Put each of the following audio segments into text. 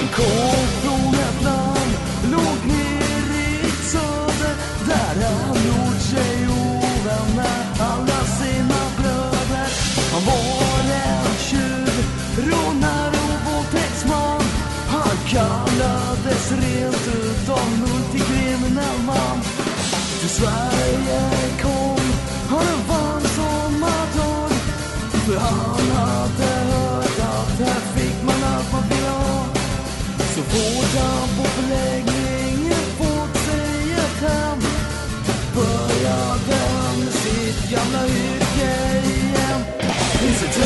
Han kom från ett land, låg ner i söder där han gjort sig ovän med alla sina bröder. Han var en tjuv, rånare och våldtäktsman. Han kallades rent utav multikriminell man. Till Sverige kom han en vann sommardag för han hade Så vårdan på förläggningen fått sig ett hem Började med sitt gamla yrke igen. I sitt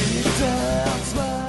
He dance